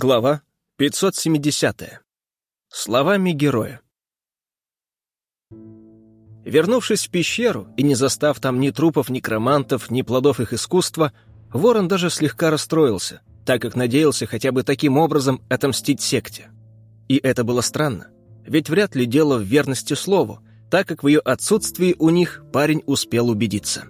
Глава 570. Словами героя. Вернувшись в пещеру и не застав там ни трупов некромантов, ни плодов их искусства, Ворон даже слегка расстроился, так как надеялся хотя бы таким образом отомстить секте. И это было странно, ведь вряд ли дело в верности слову, так как в ее отсутствии у них парень успел убедиться.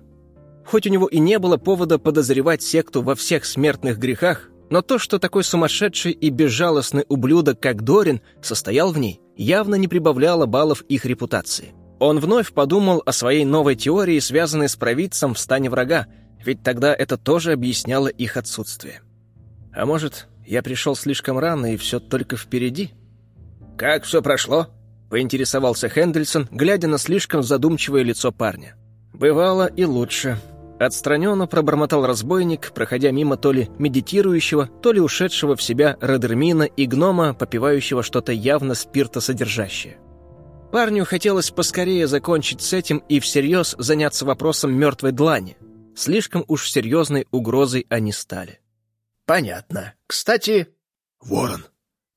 Хоть у него и не было повода подозревать секту во всех смертных грехах, но то, что такой сумасшедший и безжалостный ублюдок, как Дорин, состоял в ней, явно не прибавляло баллов их репутации. Он вновь подумал о своей новой теории, связанной с провидцем в стане врага, ведь тогда это тоже объясняло их отсутствие. А может, я пришел слишком рано, и все только впереди? «Как все прошло?» — поинтересовался Хендельсон, глядя на слишком задумчивое лицо парня. «Бывало и лучше», Отстраненно пробормотал разбойник, проходя мимо то ли медитирующего, то ли ушедшего в себя Родермина и гнома, попивающего что-то явно спиртосодержащее. Парню хотелось поскорее закончить с этим и всерьез заняться вопросом мертвой длани. Слишком уж серьезной угрозой они стали. «Понятно. Кстати...» «Ворон!»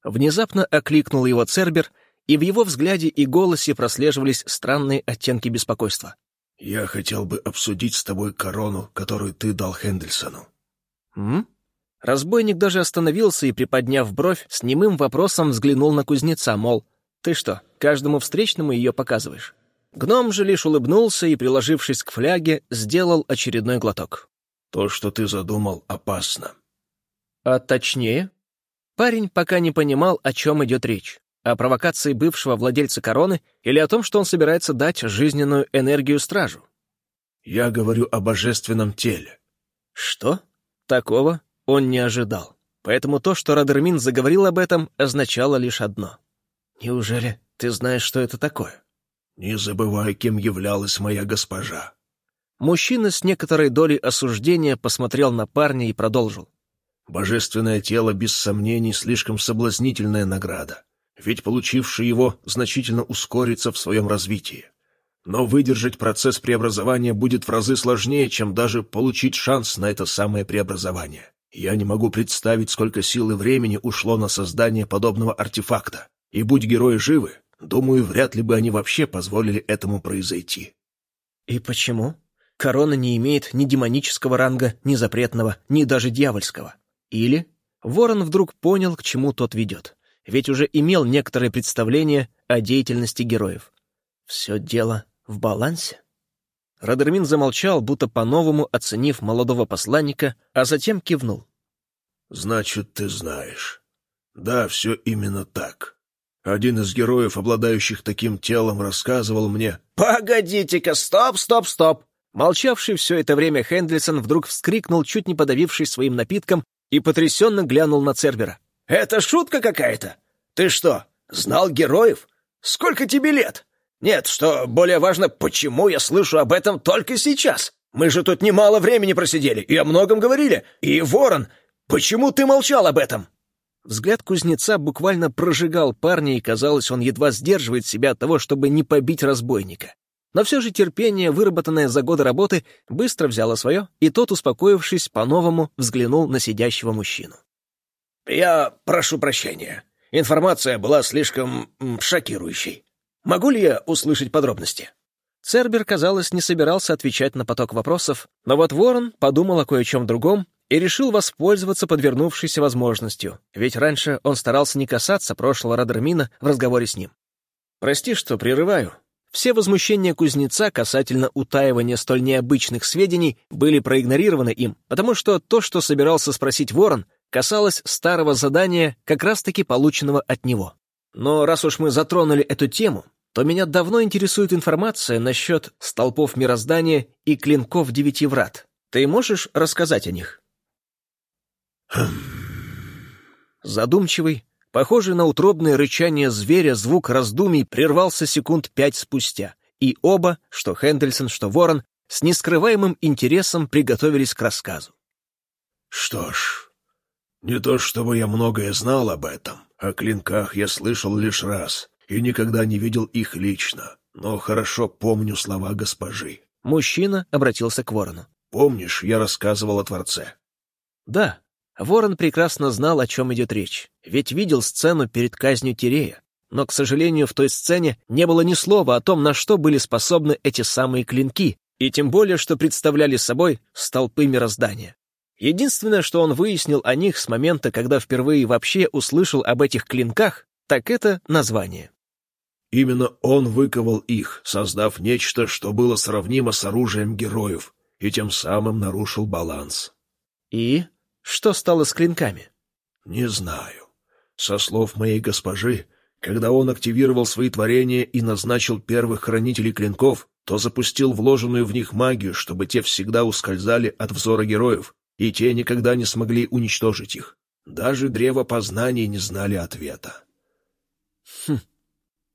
Внезапно окликнул его Цербер, и в его взгляде и голосе прослеживались странные оттенки беспокойства. «Я хотел бы обсудить с тобой корону, которую ты дал Хендельсону». «М?» Разбойник даже остановился и, приподняв бровь, с немым вопросом взглянул на кузнеца, мол, «Ты что, каждому встречному ее показываешь?» Гном же лишь улыбнулся и, приложившись к фляге, сделал очередной глоток. «То, что ты задумал, опасно». «А точнее?» Парень пока не понимал, о чем идет речь. О провокации бывшего владельца короны или о том, что он собирается дать жизненную энергию стражу? Я говорю о божественном теле. Что? Такого он не ожидал. Поэтому то, что Радермин заговорил об этом, означало лишь одно. Неужели ты знаешь, что это такое? Не забывай, кем являлась моя госпожа. Мужчина с некоторой долей осуждения посмотрел на парня и продолжил. Божественное тело, без сомнений, слишком соблазнительная награда ведь получивший его значительно ускорится в своем развитии. Но выдержать процесс преобразования будет в разы сложнее, чем даже получить шанс на это самое преобразование. Я не могу представить, сколько сил и времени ушло на создание подобного артефакта. И будь герои живы, думаю, вряд ли бы они вообще позволили этому произойти. И почему? Корона не имеет ни демонического ранга, ни запретного, ни даже дьявольского. Или Ворон вдруг понял, к чему тот ведет ведь уже имел некоторое представление о деятельности героев. Все дело в балансе. Радермин замолчал, будто по-новому оценив молодого посланника, а затем кивнул. «Значит, ты знаешь. Да, все именно так. Один из героев, обладающих таким телом, рассказывал мне...» «Погодите-ка, стоп, стоп, стоп!» Молчавший все это время Хендлисон вдруг вскрикнул, чуть не подавившись своим напитком, и потрясенно глянул на Цербера. «Это шутка какая-то? Ты что, знал героев? Сколько тебе лет? Нет, что более важно, почему я слышу об этом только сейчас? Мы же тут немало времени просидели и о многом говорили. И, Ворон, почему ты молчал об этом?» Взгляд кузнеца буквально прожигал парня, и, казалось, он едва сдерживает себя от того, чтобы не побить разбойника. Но все же терпение, выработанное за годы работы, быстро взяло свое, и тот, успокоившись, по-новому взглянул на сидящего мужчину. «Я прошу прощения. Информация была слишком шокирующей. Могу ли я услышать подробности?» Цербер, казалось, не собирался отвечать на поток вопросов, но вот Ворон подумал о кое-чем другом и решил воспользоваться подвернувшейся возможностью, ведь раньше он старался не касаться прошлого Радермина в разговоре с ним. «Прости, что прерываю». Все возмущения кузнеца касательно утаивания столь необычных сведений были проигнорированы им, потому что то, что собирался спросить Ворон, касалось старого задания, как раз-таки полученного от него. Но раз уж мы затронули эту тему, то меня давно интересует информация насчет столпов мироздания и клинков девяти врат. Ты можешь рассказать о них? Хм. Задумчивый, похожий на утробное рычание зверя, звук раздумий прервался секунд пять спустя, и оба, что Хендельсон, что Ворон, с нескрываемым интересом приготовились к рассказу. «Что ж, не то чтобы я многое знал об этом. О клинках я слышал лишь раз и никогда не видел их лично, но хорошо помню слова госпожи. Мужчина обратился к ворону. «Помнишь, я рассказывал о Творце?» «Да». Ворон прекрасно знал, о чем идет речь, ведь видел сцену перед казнью Тирея. Но, к сожалению, в той сцене не было ни слова о том, на что были способны эти самые клинки, и тем более, что представляли собой столпы мироздания. Единственное, что он выяснил о них с момента, когда впервые вообще услышал об этих клинках, так это название. Именно он выковал их, создав нечто, что было сравнимо с оружием героев, и тем самым нарушил баланс. И что стало с клинками? Не знаю. Со слов моей госпожи, когда он активировал свои творения и назначил первых хранителей клинков, то запустил вложенную в них магию, чтобы те всегда ускользали от взора героев, и те никогда не смогли уничтожить их. Даже древо познаний не знали ответа. Хм,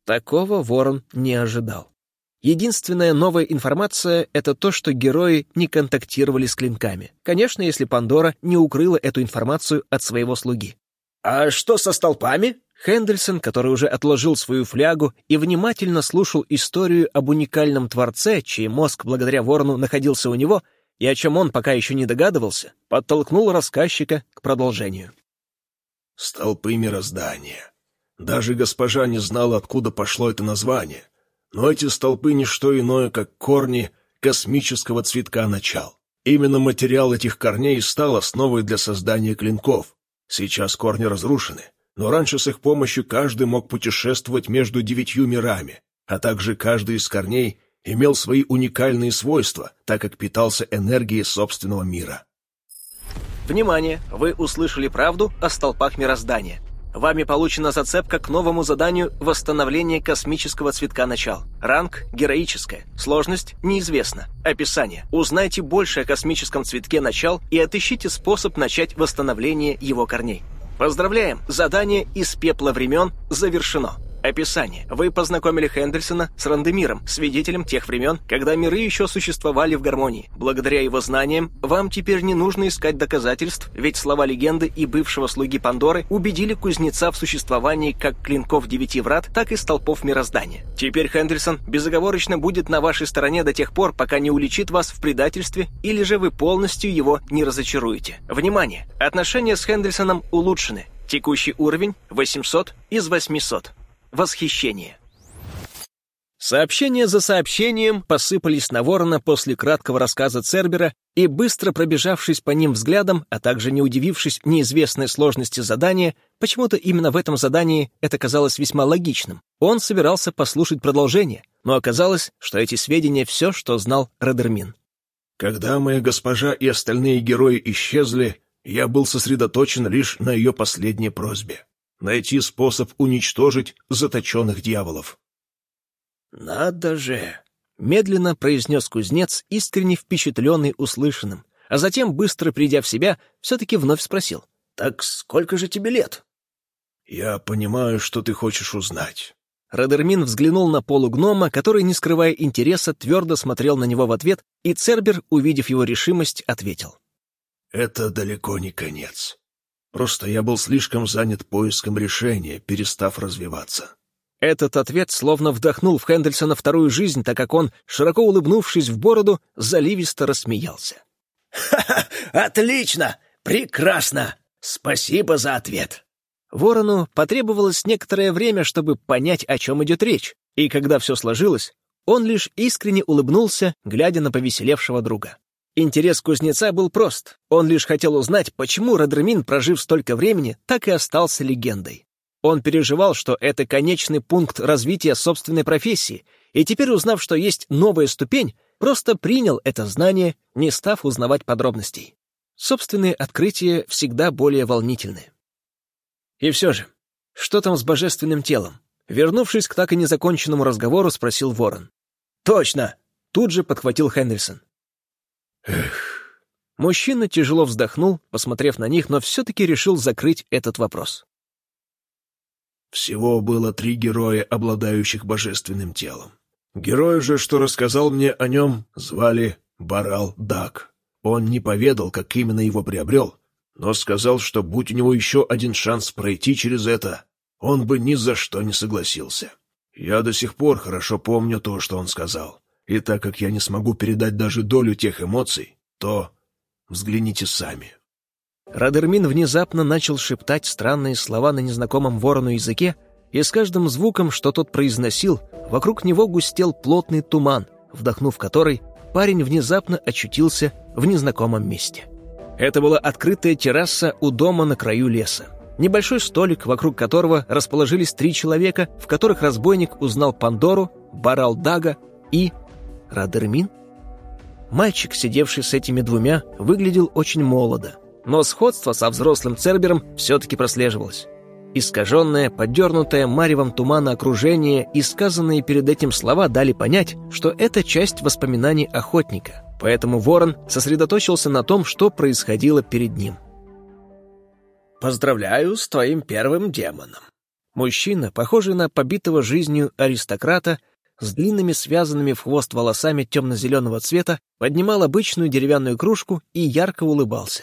такого Ворон не ожидал. Единственная новая информация — это то, что герои не контактировали с клинками. Конечно, если Пандора не укрыла эту информацию от своего слуги. «А что со столпами?» Хендельсон, который уже отложил свою флягу и внимательно слушал историю об уникальном творце, чей мозг благодаря ворону находился у него, и о чем он пока еще не догадывался, подтолкнул рассказчика к продолжению. «Столпы мироздания. Даже госпожа не знала, откуда пошло это название, но эти столпы — не что иное, как корни космического цветка начал. Именно материал этих корней стал основой для создания клинков. Сейчас корни разрушены, но раньше с их помощью каждый мог путешествовать между девятью мирами, а также каждый из корней имел свои уникальные свойства, так как питался энергией собственного мира. Внимание! Вы услышали правду о столпах мироздания. Вами получена зацепка к новому заданию «Восстановление космического цветка начал». Ранг – героическая. Сложность – неизвестна. Описание. Узнайте больше о космическом цветке начал и отыщите способ начать восстановление его корней. Поздравляем! Задание из пепла времен завершено. Описание. Вы познакомили Хендельсона с Рандемиром, свидетелем тех времен, когда миры еще существовали в гармонии. Благодаря его знаниям, вам теперь не нужно искать доказательств, ведь слова легенды и бывшего слуги Пандоры убедили кузнеца в существовании как клинков девяти врат, так и столпов мироздания. Теперь Хендельсон безоговорочно будет на вашей стороне до тех пор, пока не уличит вас в предательстве или же вы полностью его не разочаруете. Внимание! Отношения с Хендельсоном улучшены. Текущий уровень 800 из 800 восхищение. Сообщения за сообщением посыпались на ворона после краткого рассказа Цербера, и, быстро пробежавшись по ним взглядом, а также не удивившись неизвестной сложности задания, почему-то именно в этом задании это казалось весьма логичным, он собирался послушать продолжение, но оказалось, что эти сведения — все, что знал Радермин. «Когда моя госпожа и остальные герои исчезли, я был сосредоточен лишь на ее последней просьбе найти способ уничтожить заточенных дьяволов. «Надо же!» — медленно произнес кузнец, искренне впечатленный услышанным, а затем, быстро придя в себя, все-таки вновь спросил. «Так сколько же тебе лет?» «Я понимаю, что ты хочешь узнать». Радермин взглянул на полугнома, который, не скрывая интереса, твердо смотрел на него в ответ, и Цербер, увидев его решимость, ответил. «Это далеко не конец. Просто я был слишком занят поиском решения, перестав развиваться. Этот ответ словно вдохнул в Хендельсона вторую жизнь, так как он, широко улыбнувшись в бороду, заливисто рассмеялся. «Ха-ха! Отлично! Прекрасно! Спасибо за ответ!» Ворону потребовалось некоторое время, чтобы понять, о чем идет речь, и когда все сложилось, он лишь искренне улыбнулся, глядя на повеселевшего друга. Интерес кузнеца был прост. Он лишь хотел узнать, почему Радермин, прожив столько времени, так и остался легендой. Он переживал, что это конечный пункт развития собственной профессии, и теперь, узнав, что есть новая ступень, просто принял это знание, не став узнавать подробностей. Собственные открытия всегда более волнительны. И все же, что там с божественным телом? Вернувшись к так и незаконченному разговору, спросил Ворон. «Точно!» — тут же подхватил Хендерсон. Эх. Мужчина тяжело вздохнул, посмотрев на них, но все-таки решил закрыть этот вопрос. Всего было три героя, обладающих божественным телом. Герой же, что рассказал мне о нем, звали Барал Дак. Он не поведал, как именно его приобрел, но сказал, что будь у него еще один шанс пройти через это, он бы ни за что не согласился. Я до сих пор хорошо помню то, что он сказал. И так как я не смогу передать даже долю тех эмоций, то взгляните сами. Радермин внезапно начал шептать странные слова на незнакомом ворону языке, и с каждым звуком, что тот произносил, вокруг него густел плотный туман, вдохнув который, парень внезапно очутился в незнакомом месте. Это была открытая терраса у дома на краю леса. Небольшой столик, вокруг которого расположились три человека, в которых разбойник узнал Пандору, Баралдага и... Радермин? Мальчик, сидевший с этими двумя, выглядел очень молодо, но сходство со взрослым Цербером все-таки прослеживалось. Искаженное, подернутое маревом тумана окружение и сказанные перед этим слова дали понять, что это часть воспоминаний охотника, поэтому ворон сосредоточился на том, что происходило перед ним. «Поздравляю с твоим первым демоном». Мужчина, похожий на побитого жизнью аристократа, с длинными связанными в хвост волосами темно-зеленого цвета, поднимал обычную деревянную кружку и ярко улыбался.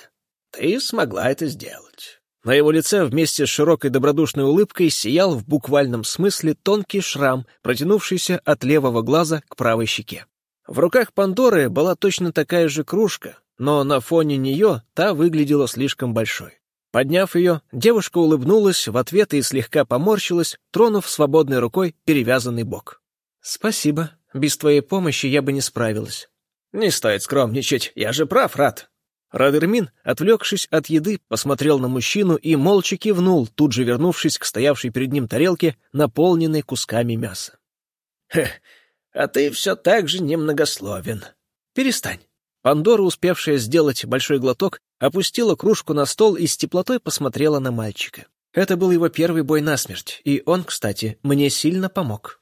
«Ты смогла это сделать». На его лице вместе с широкой добродушной улыбкой сиял в буквальном смысле тонкий шрам, протянувшийся от левого глаза к правой щеке. В руках Пандоры была точно такая же кружка, но на фоне нее та выглядела слишком большой. Подняв ее, девушка улыбнулась в ответ и слегка поморщилась, тронув свободной рукой перевязанный бок. «Спасибо. Без твоей помощи я бы не справилась». «Не стоит скромничать. Я же прав, Рад». Радермин, отвлекшись от еды, посмотрел на мужчину и молча кивнул, тут же вернувшись к стоявшей перед ним тарелке, наполненной кусками мяса. «Хе, а ты все так же немногословен. Перестань». Пандора, успевшая сделать большой глоток, опустила кружку на стол и с теплотой посмотрела на мальчика. Это был его первый бой насмерть, и он, кстати, мне сильно помог.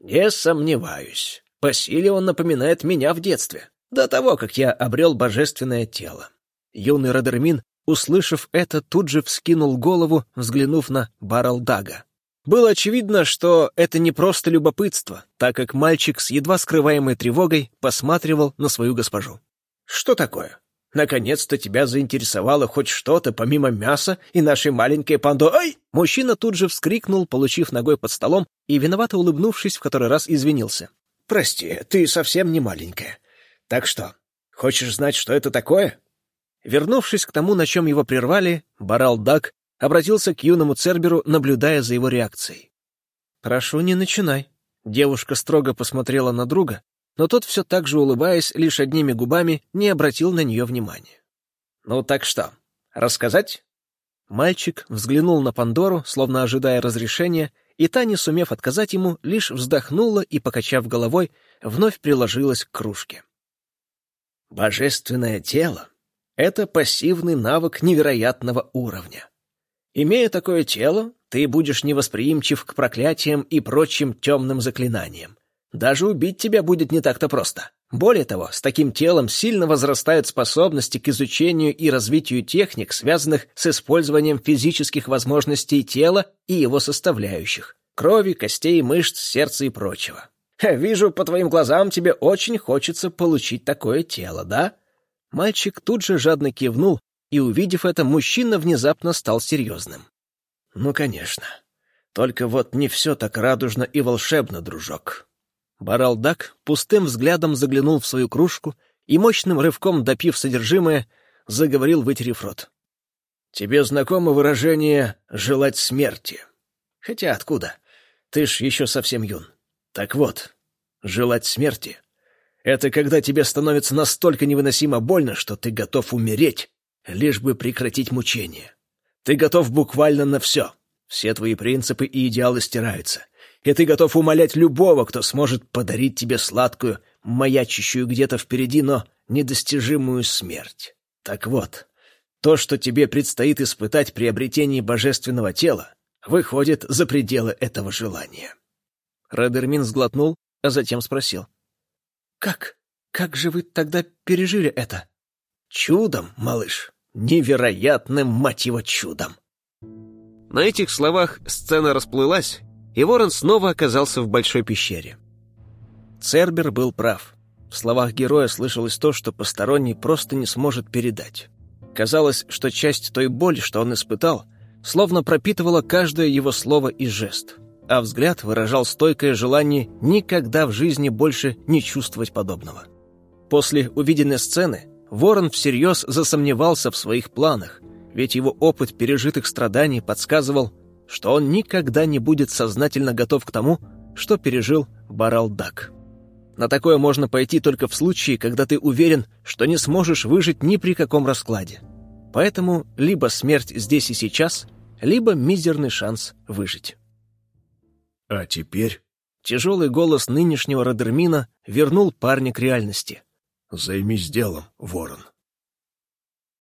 «Не сомневаюсь. По силе он напоминает меня в детстве, до того, как я обрел божественное тело». Юный Радермин, услышав это, тут же вскинул голову, взглянув на Баралдага. Было очевидно, что это не просто любопытство, так как мальчик с едва скрываемой тревогой посматривал на свою госпожу. «Что такое? Наконец-то тебя заинтересовало хоть что-то помимо мяса и нашей маленькой пандо... Ай!» Мужчина тут же вскрикнул, получив ногой под столом, и, виновато улыбнувшись, в который раз извинился. «Прости, ты совсем не маленькая. Так что, хочешь знать, что это такое?» Вернувшись к тому, на чем его прервали, Барал Дак обратился к юному Церберу, наблюдая за его реакцией. «Прошу, не начинай». Девушка строго посмотрела на друга, но тот все так же, улыбаясь лишь одними губами, не обратил на нее внимания. «Ну так что, рассказать?» Мальчик взглянул на Пандору, словно ожидая разрешения, и та, не сумев отказать ему, лишь вздохнула и, покачав головой, вновь приложилась к кружке. «Божественное тело — это пассивный навык невероятного уровня. Имея такое тело, ты будешь невосприимчив к проклятиям и прочим темным заклинаниям. Даже убить тебя будет не так-то просто. Более того, с таким телом сильно возрастают способности к изучению и развитию техник, связанных с использованием физических возможностей тела и его составляющих — крови, костей, мышц, сердца и прочего. Вижу, по твоим глазам тебе очень хочется получить такое тело, да? Мальчик тут же жадно кивнул, и, увидев это, мужчина внезапно стал серьезным. Ну, конечно. Только вот не все так радужно и волшебно, дружок. Баралдак пустым взглядом заглянул в свою кружку и, мощным рывком допив содержимое, заговорил, вытерев рот. «Тебе знакомо выражение «желать смерти»? Хотя откуда? Ты ж еще совсем юн. Так вот, желать смерти — это когда тебе становится настолько невыносимо больно, что ты готов умереть, лишь бы прекратить мучение. Ты готов буквально на все. Все твои принципы и идеалы стираются и ты готов умолять любого, кто сможет подарить тебе сладкую, маячащую где-то впереди, но недостижимую смерть. Так вот, то, что тебе предстоит испытать при обретении божественного тела, выходит за пределы этого желания. Редермин сглотнул, а затем спросил. «Как? Как же вы тогда пережили это?» «Чудом, малыш. Невероятным, мать его, чудом!» На этих словах сцена расплылась, и ворон снова оказался в большой пещере. Цербер был прав. В словах героя слышалось то, что посторонний просто не сможет передать. Казалось, что часть той боли, что он испытал, словно пропитывала каждое его слово и жест, а взгляд выражал стойкое желание никогда в жизни больше не чувствовать подобного. После увиденной сцены Ворон всерьез засомневался в своих планах ведь его опыт пережитых страданий подсказывал, что он никогда не будет сознательно готов к тому, что пережил Баралдак. На такое можно пойти только в случае, когда ты уверен, что не сможешь выжить ни при каком раскладе. Поэтому либо смерть здесь и сейчас, либо мизерный шанс выжить. А теперь... Тяжелый голос нынешнего Родермина вернул парня к реальности. «Займись делом, Ворон».